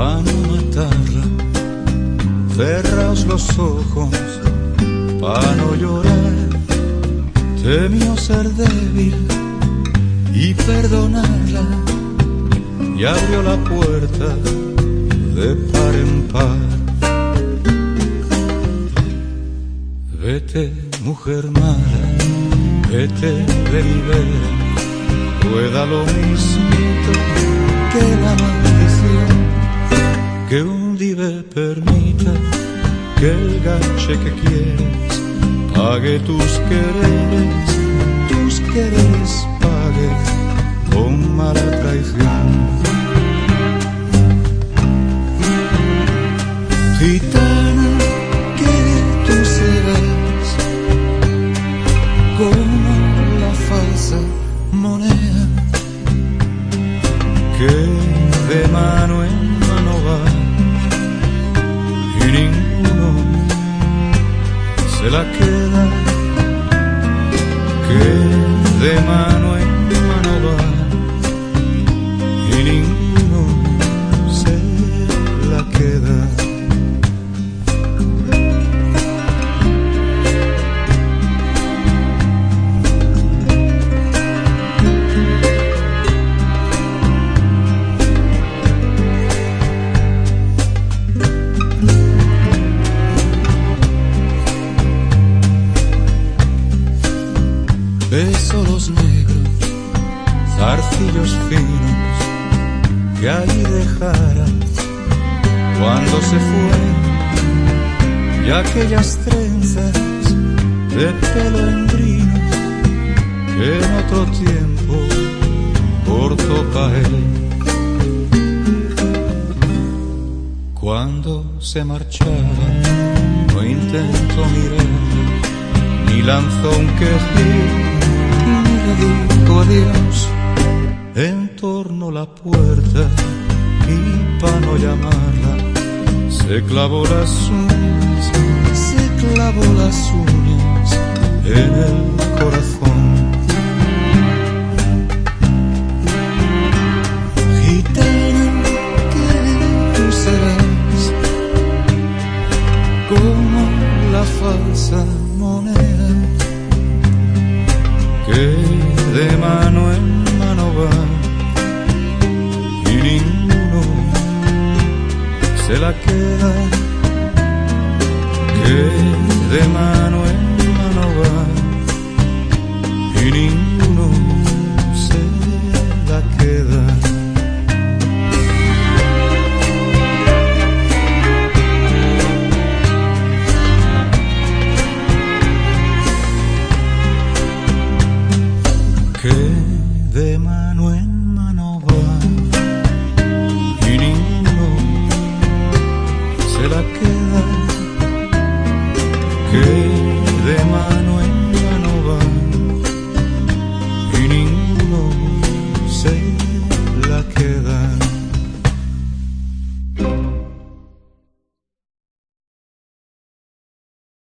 van a matarla. Cerras los ojos para no llorar. Temió ser débil y perdonarla. Y abrió la puerta de par en par. Vete, mujer mala, vete de mi. Pueda lo mismito que la mamá que un día permita que el gache que quieres pague tus quereres, tus quereres pague con mala traición. Gitana que tú serás como la falsa moneda que de mano y ninguno se la queda. Que de mano besos negros, zarcillos finos que allí dejara cuando se fue y aquellas trenzas de pelo que en otro tiempo cortó él. Cuando se marchaba no intentó mirarme ni lanzó un quejido dijo adiós. En torno la puerta y para no llamarla se clavó las uñas, se clavó las uñas en el corazón. Gitana que tú serás como la falsa mano en mano va. Y ninguno se la queda. Que de mano en mano va. Y ninguno de mano